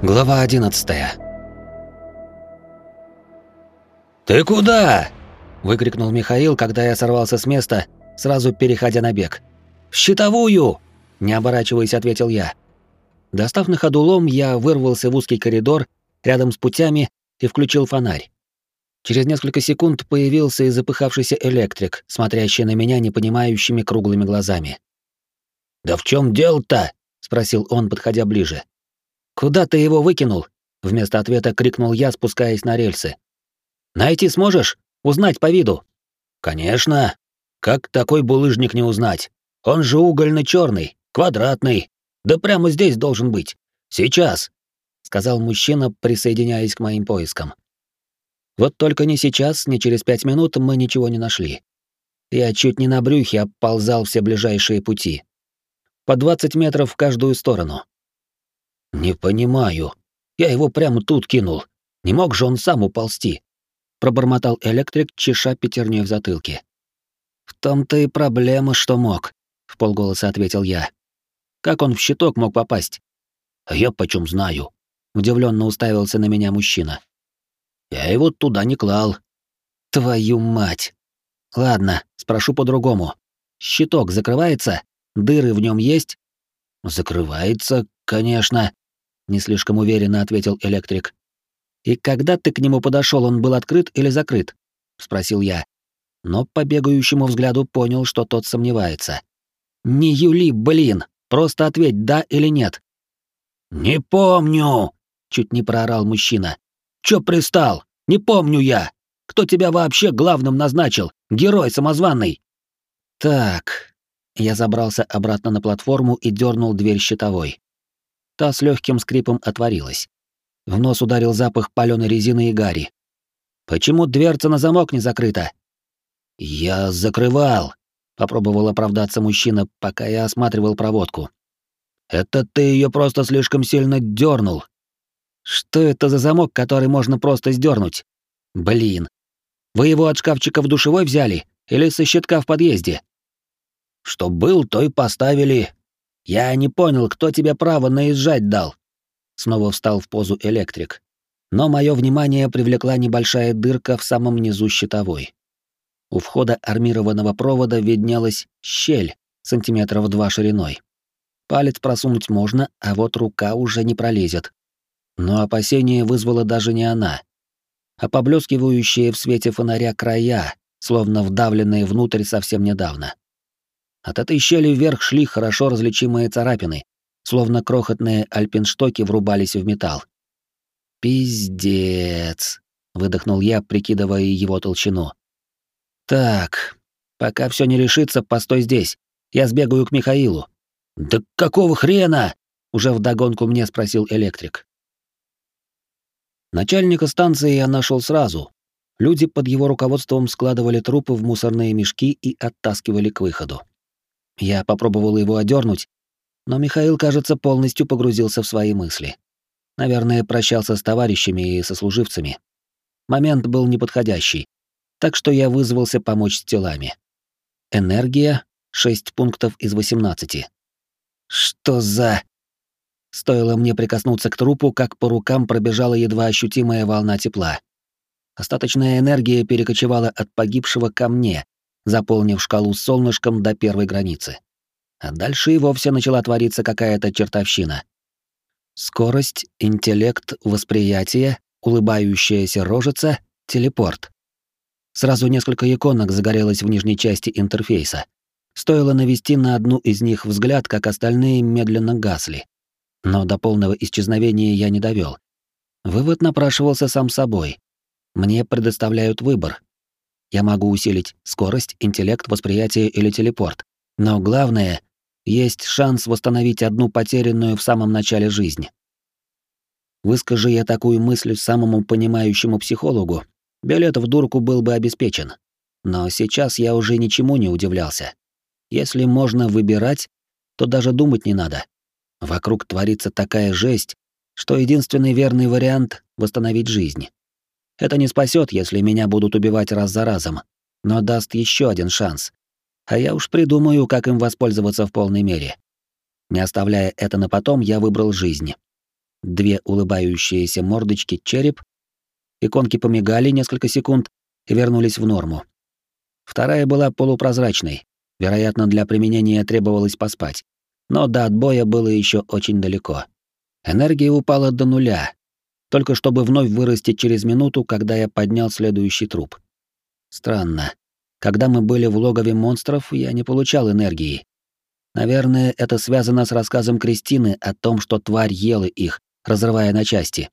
Глава 11 «Ты куда?» — выкрикнул Михаил, когда я сорвался с места, сразу переходя на бег. «В щитовую!» — не оборачиваясь, ответил я. Достав на ходу лом, я вырвался в узкий коридор рядом с путями и включил фонарь. Через несколько секунд появился и запыхавшийся электрик, смотрящий на меня непонимающими круглыми глазами. «Да в чем дело-то?» — спросил он, подходя ближе. «Куда ты его выкинул?» — вместо ответа крикнул я, спускаясь на рельсы. «Найти сможешь? Узнать по виду?» «Конечно. Как такой булыжник не узнать? Он же угольно черный квадратный. Да прямо здесь должен быть. Сейчас!» — сказал мужчина, присоединяясь к моим поискам. Вот только ни сейчас, ни через пять минут мы ничего не нашли. Я чуть не на брюхе обползал все ближайшие пути. По 20 метров в каждую сторону. «Не понимаю. Я его прямо тут кинул. Не мог же он сам уползти?» Пробормотал электрик, чеша пятерней в затылке. «В том-то и проблема, что мог», — в полголоса ответил я. «Как он в щиток мог попасть?» «А я почем знаю?» — удивленно уставился на меня мужчина. «Я его туда не клал». «Твою мать!» «Ладно, спрошу по-другому. Щиток закрывается? Дыры в нем есть?» «Закрывается, конечно», не слишком уверенно ответил электрик. И когда ты к нему подошел, он был открыт или закрыт? спросил я. Но по бегающему взгляду понял, что тот сомневается. Не юли, блин, просто ответь да или нет. Не помню, чуть не проорал мужчина. Чё пристал? Не помню я. Кто тебя вообще главным назначил? Герой самозванный. Так. Я забрался обратно на платформу и дернул дверь щитовой. Та с легким скрипом отворилась. В нос ударил запах паленой резины и гари. «Почему дверца на замок не закрыта?» «Я закрывал», — попробовал оправдаться мужчина, пока я осматривал проводку. «Это ты ее просто слишком сильно дернул. «Что это за замок, который можно просто сдернуть? Блин. Вы его от шкафчика в душевой взяли или со щитка в подъезде?» «Что был, то и поставили. «Я не понял, кто тебе право наезжать дал?» Снова встал в позу электрик. Но мое внимание привлекла небольшая дырка в самом низу щитовой. У входа армированного провода виднелась щель, сантиметров два шириной. Палец просунуть можно, а вот рука уже не пролезет. Но опасение вызвала даже не она, а поблескивающие в свете фонаря края, словно вдавленные внутрь совсем недавно. От этой щели вверх шли хорошо различимые царапины, словно крохотные альпинштоки врубались в металл. «Пиздец», — выдохнул я, прикидывая его толщину. «Так, пока все не решится, постой здесь. Я сбегаю к Михаилу». «Да какого хрена?» — уже вдогонку мне спросил электрик. Начальника станции я нашел сразу. Люди под его руководством складывали трупы в мусорные мешки и оттаскивали к выходу. Я попробовал его одернуть, но Михаил, кажется, полностью погрузился в свои мысли. Наверное, прощался с товарищами и сослуживцами. Момент был неподходящий, так что я вызвался помочь с телами. Энергия — 6 пунктов из 18. Что за... Стоило мне прикоснуться к трупу, как по рукам пробежала едва ощутимая волна тепла. Остаточная энергия перекочевала от погибшего ко мне, заполнив шкалу солнышком до первой границы. А дальше и вовсе начала твориться какая-то чертовщина. Скорость, интеллект, восприятие, улыбающаяся рожица, телепорт. Сразу несколько иконок загорелось в нижней части интерфейса. Стоило навести на одну из них взгляд, как остальные медленно гасли. Но до полного исчезновения я не довел. Вывод напрашивался сам собой. Мне предоставляют выбор я могу усилить скорость, интеллект, восприятие или телепорт. Но главное, есть шанс восстановить одну потерянную в самом начале жизни. Выскажи я такую мысль самому понимающему психологу, билет в дурку был бы обеспечен. Но сейчас я уже ничему не удивлялся. Если можно выбирать, то даже думать не надо. Вокруг творится такая жесть, что единственный верный вариант — восстановить жизнь. Это не спасет, если меня будут убивать раз за разом, но даст еще один шанс. А я уж придумаю, как им воспользоваться в полной мере. Не оставляя это на потом, я выбрал жизнь. две улыбающиеся мордочки, череп. Иконки помигали несколько секунд и вернулись в норму. Вторая была полупрозрачной. Вероятно, для применения требовалось поспать. Но до отбоя было еще очень далеко. Энергия упала до нуля, только чтобы вновь вырасти через минуту, когда я поднял следующий труп. Странно. Когда мы были в логове монстров, я не получал энергии. Наверное, это связано с рассказом Кристины о том, что тварь ела их, разрывая на части,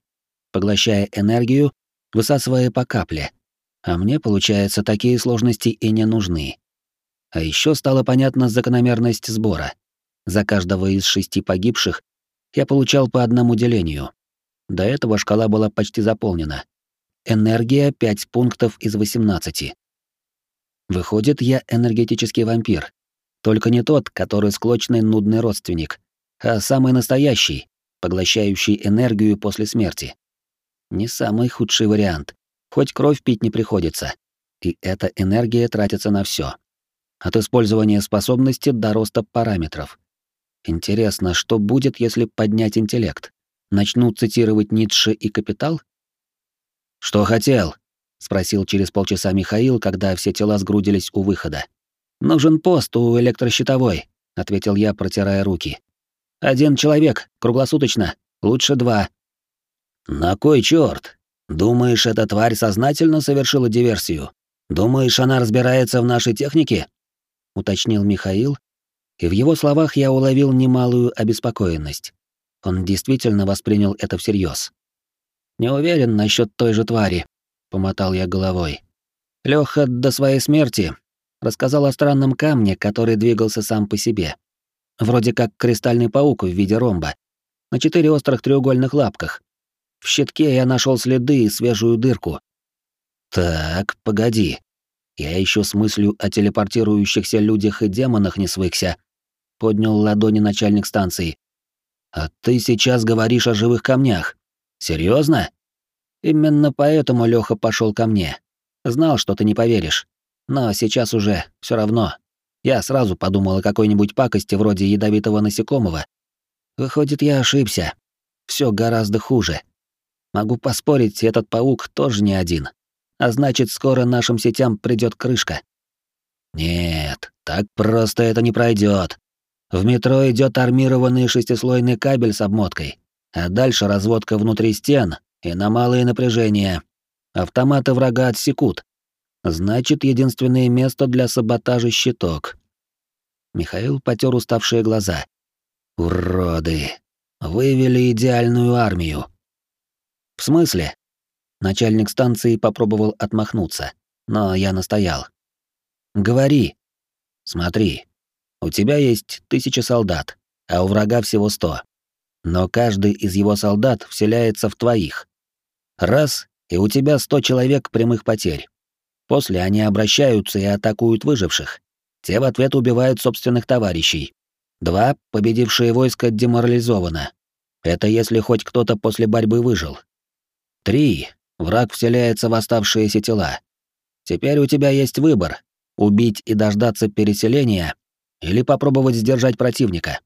поглощая энергию, высасывая по капле. А мне, получается, такие сложности и не нужны. А еще стала понятна закономерность сбора. За каждого из шести погибших я получал по одному делению. До этого шкала была почти заполнена. Энергия 5 пунктов из 18. Выходит, я энергетический вампир. Только не тот, который склочный нудный родственник, а самый настоящий, поглощающий энергию после смерти. Не самый худший вариант. Хоть кровь пить не приходится. И эта энергия тратится на все. От использования способности до роста параметров. Интересно, что будет, если поднять интеллект? Начну цитировать Ницше и «Капитал»? «Что хотел?» — спросил через полчаса Михаил, когда все тела сгрудились у выхода. «Нужен пост у электрощитовой», — ответил я, протирая руки. «Один человек, круглосуточно, лучше два». «На кой чёрт? Думаешь, эта тварь сознательно совершила диверсию? Думаешь, она разбирается в нашей технике?» — уточнил Михаил, и в его словах я уловил немалую обеспокоенность. Он действительно воспринял это всерьез. «Не уверен насчет той же твари», — помотал я головой. Лёха до своей смерти рассказал о странном камне, который двигался сам по себе. Вроде как кристальный паук в виде ромба, на четыре острых треугольных лапках. В щитке я нашел следы и свежую дырку. Так, погоди. Я еще с мыслью о телепортирующихся людях и демонах не свыкся. Поднял ладони начальник станции. А ты сейчас говоришь о живых камнях. Серьезно? Именно поэтому Леха пошел ко мне. Знал, что ты не поверишь. Но сейчас уже все равно. Я сразу подумал о какой-нибудь пакости вроде ядовитого насекомого. Выходит, я ошибся. Все гораздо хуже. Могу поспорить, этот паук тоже не один. А значит, скоро нашим сетям придет крышка. Нет, так просто это не пройдет. В метро идет армированный шестислойный кабель с обмоткой, а дальше разводка внутри стен и на малые напряжения. Автоматы врага отсекут. Значит, единственное место для саботажа — щиток. Михаил потер уставшие глаза. «Уроды! Вывели идеальную армию!» «В смысле?» Начальник станции попробовал отмахнуться, но я настоял. «Говори. Смотри, у тебя есть тысяча солдат, а у врага всего сто. Но каждый из его солдат вселяется в твоих. Раз, и у тебя сто человек прямых потерь. После они обращаются и атакуют выживших. Те в ответ убивают собственных товарищей. Два, победившие войско деморализовано. Это если хоть кто-то после борьбы выжил. Три, враг вселяется в оставшиеся тела. Теперь у тебя есть выбор — убить и дождаться переселения или попробовать сдержать противника.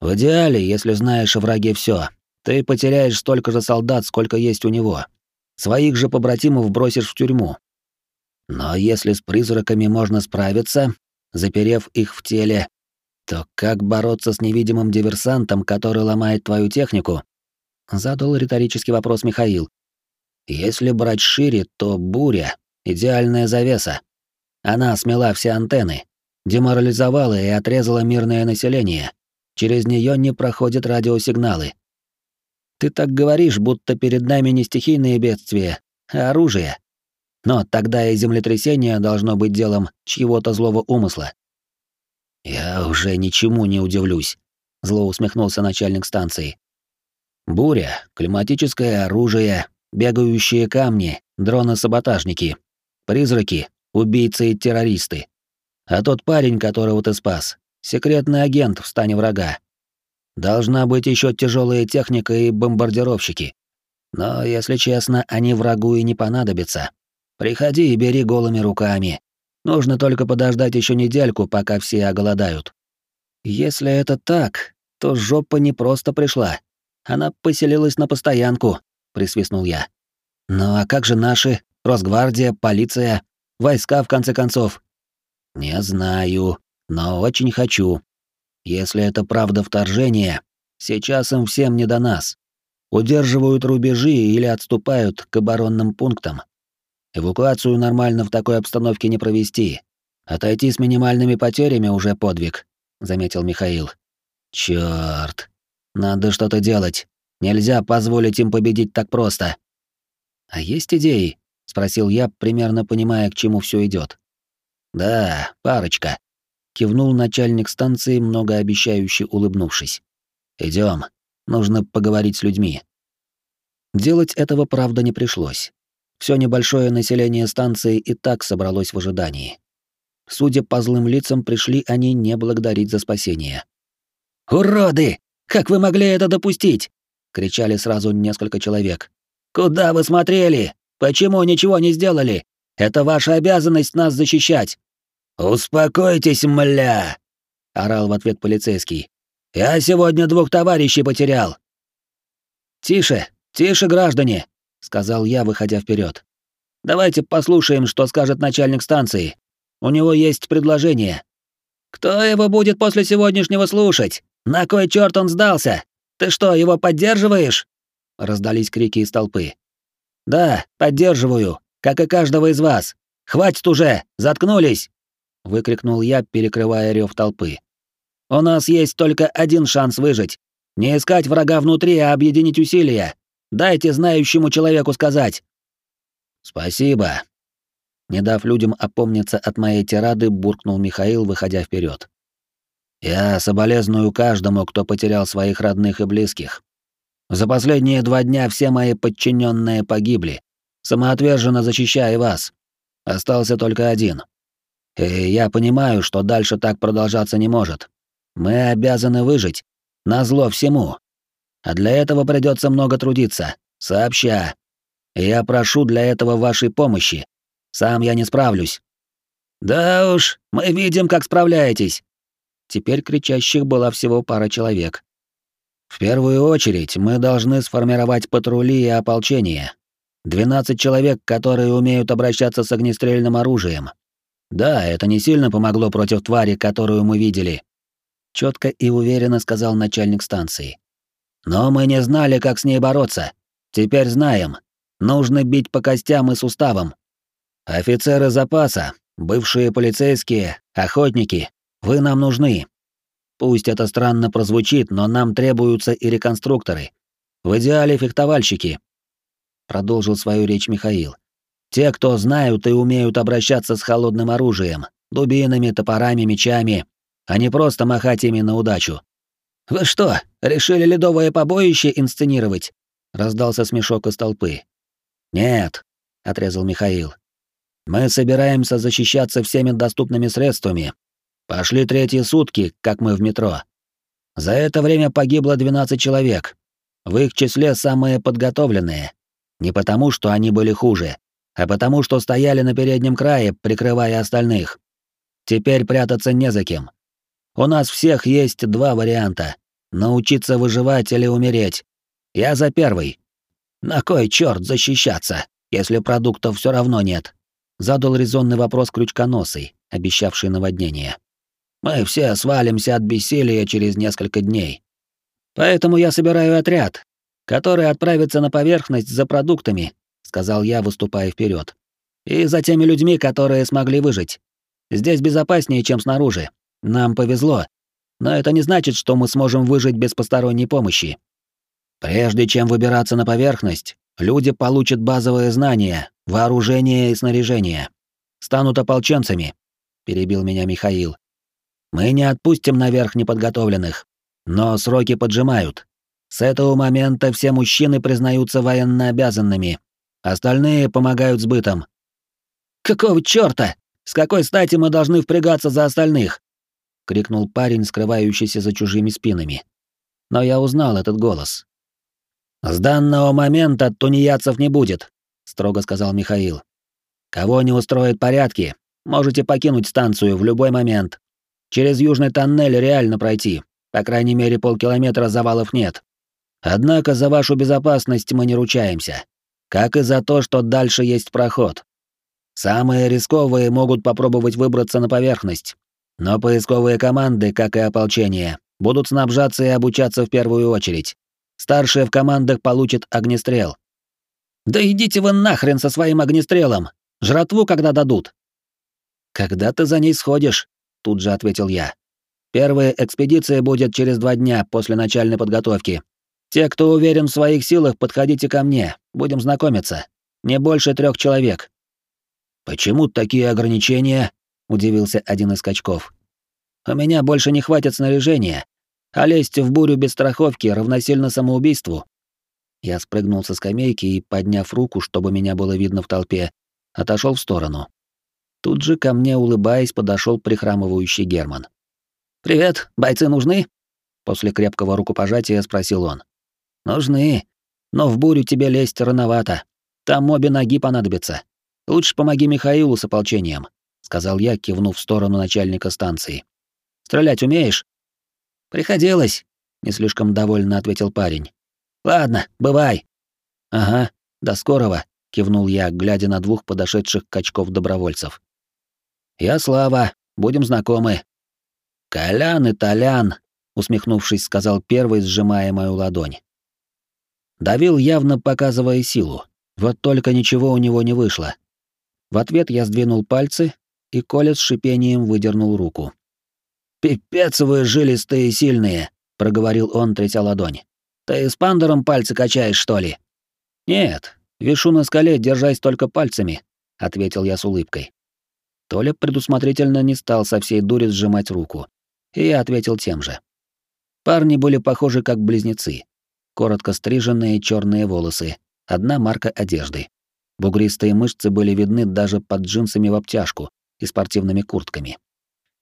В идеале, если знаешь о враге все, ты потеряешь столько же солдат, сколько есть у него. Своих же побратимов бросишь в тюрьму. Но если с призраками можно справиться, заперев их в теле, то как бороться с невидимым диверсантом, который ломает твою технику? Задал риторический вопрос Михаил. Если брать шире, то буря — идеальная завеса. Она смела все антенны, деморализовала и отрезала мирное население. Через нее не проходят радиосигналы. Ты так говоришь, будто перед нами не стихийные бедствия, а оружие. Но тогда и землетрясение должно быть делом чьего-то злого умысла. Я уже ничему не удивлюсь, зло усмехнулся начальник станции. Буря, климатическое оружие, бегающие камни, дроны-саботажники, призраки, убийцы и террористы. А тот парень, которого ты спас, секретный агент в стане врага. Должна быть еще тяжелая техника и бомбардировщики. Но, если честно, они врагу и не понадобятся. Приходи и бери голыми руками. Нужно только подождать еще недельку, пока все оголодают. Если это так, то жопа не просто пришла. Она поселилась на постоянку, присвистнул я. Ну а как же наши? Росгвардия, полиция, войска в конце концов? Не знаю, но очень хочу. Если это правда вторжение, сейчас им всем не до нас. Удерживают рубежи или отступают к оборонным пунктам. Эвакуацию нормально в такой обстановке не провести. Отойти с минимальными потерями уже подвиг, заметил Михаил. Чёрт. Надо что-то делать. Нельзя позволить им победить так просто. А есть идеи? спросил я, примерно понимая, к чему все идет. Да, парочка, кивнул начальник станции, многообещающе улыбнувшись. Идем, нужно поговорить с людьми. Делать этого, правда, не пришлось. Все небольшое население станции и так собралось в ожидании. Судя по злым лицам, пришли они не благодарить за спасение. «Уроды! Как вы могли это допустить?» — кричали сразу несколько человек. «Куда вы смотрели? Почему ничего не сделали? Это ваша обязанность нас защищать!» «Успокойтесь, мля!» — орал в ответ полицейский. «Я сегодня двух товарищей потерял!» «Тише, тише, граждане!» — сказал я, выходя вперед. «Давайте послушаем, что скажет начальник станции. У него есть предложение». «Кто его будет после сегодняшнего слушать? На кой черт он сдался? Ты что, его поддерживаешь?» Раздались крики из толпы. «Да, поддерживаю, как и каждого из вас. Хватит уже, заткнулись!» Выкрикнул я, перекрывая рев толпы. «У нас есть только один шанс выжить. Не искать врага внутри, а объединить усилия. Дайте знающему человеку сказать. Спасибо. Не дав людям опомниться от моей тирады, буркнул Михаил, выходя вперед. Я соболезную каждому, кто потерял своих родных и близких. За последние два дня все мои подчиненные погибли, самоотверженно защищая вас. Остался только один. И я понимаю, что дальше так продолжаться не может. Мы обязаны выжить, назло всему, а для этого придется много трудиться, сообща. я прошу для этого вашей помощи. Сам я не справлюсь. Да уж, мы видим, как справляетесь. Теперь кричащих была всего пара человек. В первую очередь мы должны сформировать патрули и ополчение. 12 человек, которые умеют обращаться с огнестрельным оружием. Да, это не сильно помогло против твари, которую мы видели. Четко и уверенно сказал начальник станции. Но мы не знали, как с ней бороться. Теперь знаем. Нужно бить по костям и суставам. Офицеры запаса, бывшие полицейские, охотники, вы нам нужны. Пусть это странно прозвучит, но нам требуются и реконструкторы. В идеале фехтовальщики. Продолжил свою речь Михаил. Те, кто знают и умеют обращаться с холодным оружием, дубинами, топорами, мечами, а не просто махать ими на удачу. «Вы что, решили ледовое побоище инсценировать?» — раздался смешок из толпы. «Нет», — отрезал Михаил. «Мы собираемся защищаться всеми доступными средствами. Пошли третьи сутки, как мы в метро. За это время погибло 12 человек. В их числе самые подготовленные. Не потому, что они были хуже, а потому, что стояли на переднем крае, прикрывая остальных. Теперь прятаться не за кем. У нас всех есть два варианта Научиться выживать или умереть. Я за первый. На кой черт защищаться, если продуктов все равно нет? Задал резонный вопрос крючконосый, обещавший наводнение. Мы все свалимся от бессилия через несколько дней. Поэтому я собираю отряд, который отправится на поверхность за продуктами, сказал я, выступая вперед. И за теми людьми, которые смогли выжить. Здесь безопаснее, чем снаружи. Нам повезло, но это не значит, что мы сможем выжить без посторонней помощи. Прежде чем выбираться на поверхность, люди получат базовые знания, вооружение и снаряжение. Станут ополченцами, перебил меня Михаил. Мы не отпустим наверх неподготовленных, но сроки поджимают. С этого момента все мужчины признаются военнообязанными, остальные помогают с бытом. Какого чёрта? С какой стати мы должны впрягаться за остальных? крикнул парень, скрывающийся за чужими спинами. Но я узнал этот голос. С данного момента тунеядцев не будет, строго сказал Михаил. Кого не устроят порядки, можете покинуть станцию в любой момент. Через южный тоннель реально пройти. По крайней мере, полкилометра завалов нет. Однако за вашу безопасность мы не ручаемся, как и за то, что дальше есть проход. Самые рисковые могут попробовать выбраться на поверхность, но поисковые команды, как и ополчение, будут снабжаться и обучаться в первую очередь. Старшие в командах получат огнестрел. Да идите вы нахрен со своим огнестрелом! Жратву когда дадут? Когда ты за ней сходишь? Тут же ответил я. Первая экспедиция будет через два дня после начальной подготовки. Те, кто уверен в своих силах, подходите ко мне, будем знакомиться. Не больше трех человек. Почему такие ограничения? удивился один из качков. У меня больше не хватит снаряжения, а лезть в бурю без страховки равносильно самоубийству. Я спрыгнул со скамейки и, подняв руку, чтобы меня было видно в толпе, отошел в сторону. Тут же ко мне, улыбаясь, подошел прихрамывающий Герман. «Привет, бойцы нужны?» После крепкого рукопожатия спросил он. «Нужны, но в бурю тебе лезть рановато. Там обе ноги понадобятся. Лучше помоги Михаилу с ополчением», — сказал я, кивнув в сторону начальника станции. «Стрелять умеешь?» «Приходилось», — не слишком довольно ответил парень. «Ладно, бывай». «Ага, до скорого», — кивнул я, глядя на двух подошедших качков-добровольцев. «Я Слава, будем знакомы». «Колян и Толян», — усмехнувшись, сказал первый, сжимая мою ладонь. Давил, явно показывая силу, вот только ничего у него не вышло. В ответ я сдвинул пальцы, и Коля с шипением выдернул руку. «Пипец вы жилистые и сильные», — проговорил он, тряся ладонь. «Ты с пандером пальцы качаешь, что ли?» «Нет, вишу на скале, держась только пальцами», — ответил я с улыбкой. Толя предусмотрительно не стал со всей дури сжимать руку, и я ответил тем же. Парни были похожи как близнецы. Коротко стриженные черные волосы, одна марка одежды. Бугристые мышцы были видны даже под джинсами в обтяжку и спортивными куртками.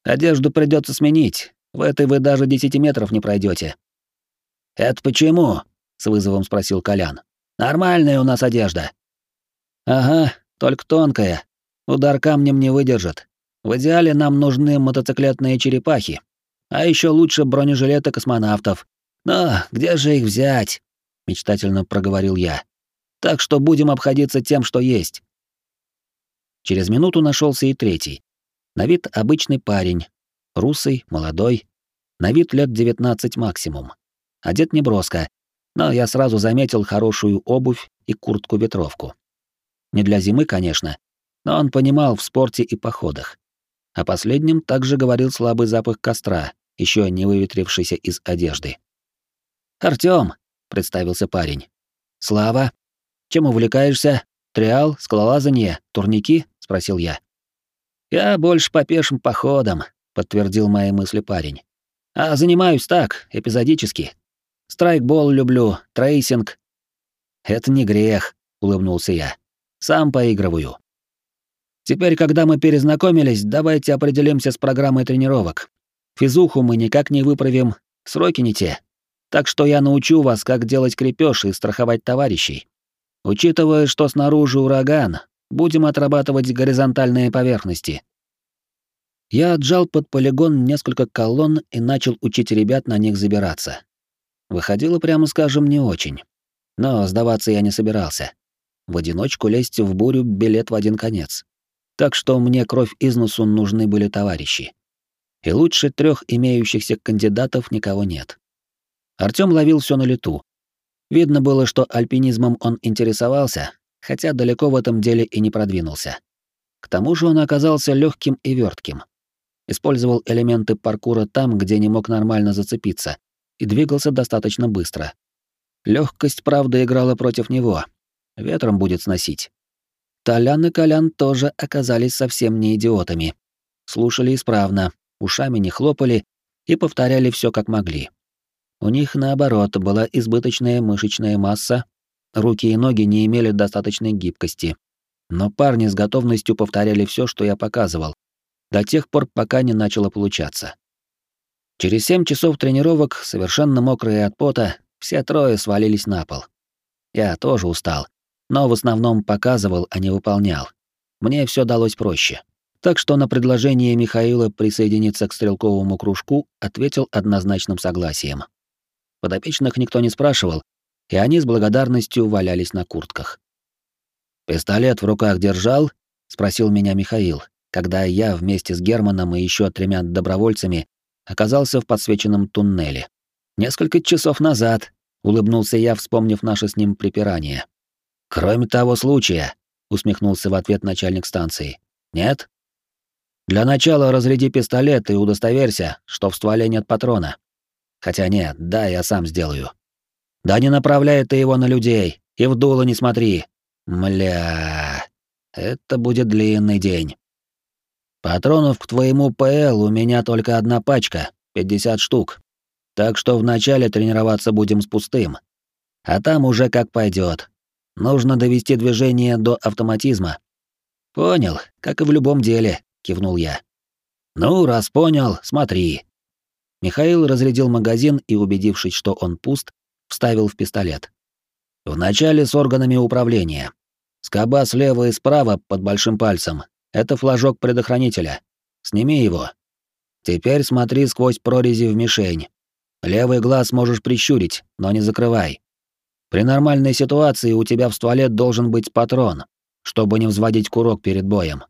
Одежду придется сменить. В этой вы даже десяти метров не пройдете. Это почему? с вызовом спросил Колян. Нормальная у нас одежда. Ага, только тонкая. Удар камнем не выдержит. В идеале нам нужны мотоциклетные черепахи. А еще лучше бронежилеты космонавтов. Но где же их взять? мечтательно проговорил я. Так что будем обходиться тем, что есть. Через минуту нашелся и третий. На вид обычный парень, русый, молодой, на вид лет 19 максимум. Одет неброско, но я сразу заметил хорошую обувь и куртку-ветровку. Не для зимы, конечно, но он понимал в спорте и походах. О последнем также говорил слабый запах костра, еще не выветрившийся из одежды. «Артём», — представился парень. «Слава, чем увлекаешься? Триал, скалолазание, турники?» — спросил я. «Я больше по пешим походам», — подтвердил мои мысли парень. «А занимаюсь так, эпизодически. Страйкбол люблю, трейсинг». «Это не грех», — улыбнулся я. «Сам поигрываю». «Теперь, когда мы перезнакомились, давайте определимся с программой тренировок. Физуху мы никак не выправим, сроки не те. Так что я научу вас, как делать крепеж и страховать товарищей. Учитывая, что снаружи ураган, Будем отрабатывать горизонтальные поверхности. Я отжал под полигон несколько колонн и начал учить ребят на них забираться. Выходило, прямо скажем, не очень. Но сдаваться я не собирался. В одиночку лезть в бурю билет в один конец. Так что мне кровь из носу нужны были товарищи. И лучше трех имеющихся кандидатов никого нет. Артём ловил все на лету. Видно было, что альпинизмом он интересовался, хотя далеко в этом деле и не продвинулся. К тому же он оказался легким и вертким. Использовал элементы паркура там, где не мог нормально зацепиться, и двигался достаточно быстро. Легкость, правда, играла против него. Ветром будет сносить. Толян и Колян тоже оказались совсем не идиотами. Слушали исправно, ушами не хлопали и повторяли все как могли. У них, наоборот, была избыточная мышечная масса Руки и ноги не имели достаточной гибкости. Но парни с готовностью повторяли все, что я показывал, до тех пор, пока не начало получаться. Через семь часов тренировок, совершенно мокрые от пота, все трое свалились на пол. Я тоже устал, но в основном показывал, а не выполнял. Мне все далось проще. Так что на предложение Михаила присоединиться к стрелковому кружку ответил однозначным согласием. Подопечных никто не спрашивал, и они с благодарностью валялись на куртках. «Пистолет в руках держал?» — спросил меня Михаил, когда я вместе с Германом и еще тремя добровольцами оказался в подсвеченном туннеле. «Несколько часов назад», — улыбнулся я, вспомнив наше с ним припирание. «Кроме того случая», — усмехнулся в ответ начальник станции. «Нет?» «Для начала разряди пистолет и удостоверься, что в стволе нет патрона. Хотя нет, да, я сам сделаю. Да не направляй ты его на людей, и в дуло не смотри. Мля, это будет длинный день. Патронов к твоему ПЛ у меня только одна пачка, 50 штук. Так что вначале тренироваться будем с пустым. А там уже как пойдет. Нужно довести движение до автоматизма. Понял, как и в любом деле, кивнул я. Ну, раз понял, смотри. Михаил разрядил магазин и, убедившись, что он пуст, вставил в пистолет. Вначале с органами управления. Скоба слева и справа под большим пальцем. Это флажок предохранителя. Сними его. Теперь смотри сквозь прорези в мишень. Левый глаз можешь прищурить, но не закрывай. При нормальной ситуации у тебя в стволе должен быть патрон, чтобы не взводить курок перед боем.